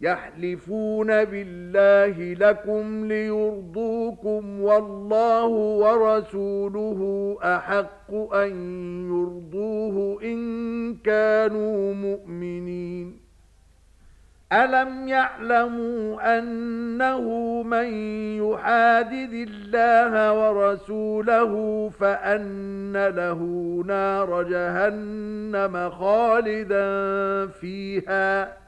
يحلفون بالله لكم ليرضوكم والله ورسوله أحق أن يرضوه إن كانوا مؤمنين. ألم يعلموا أنه من يحادد الله ورسوله فأن له نار جهنم خالدا فيها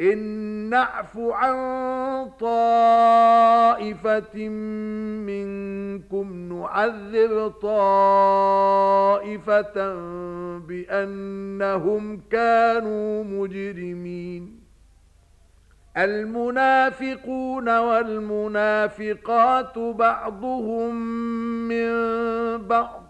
إن نعف عن طائفة منكم نعذب طائفة بأنهم كانوا مجرمين. المنافقون والمنافقات بعضهم من بعض.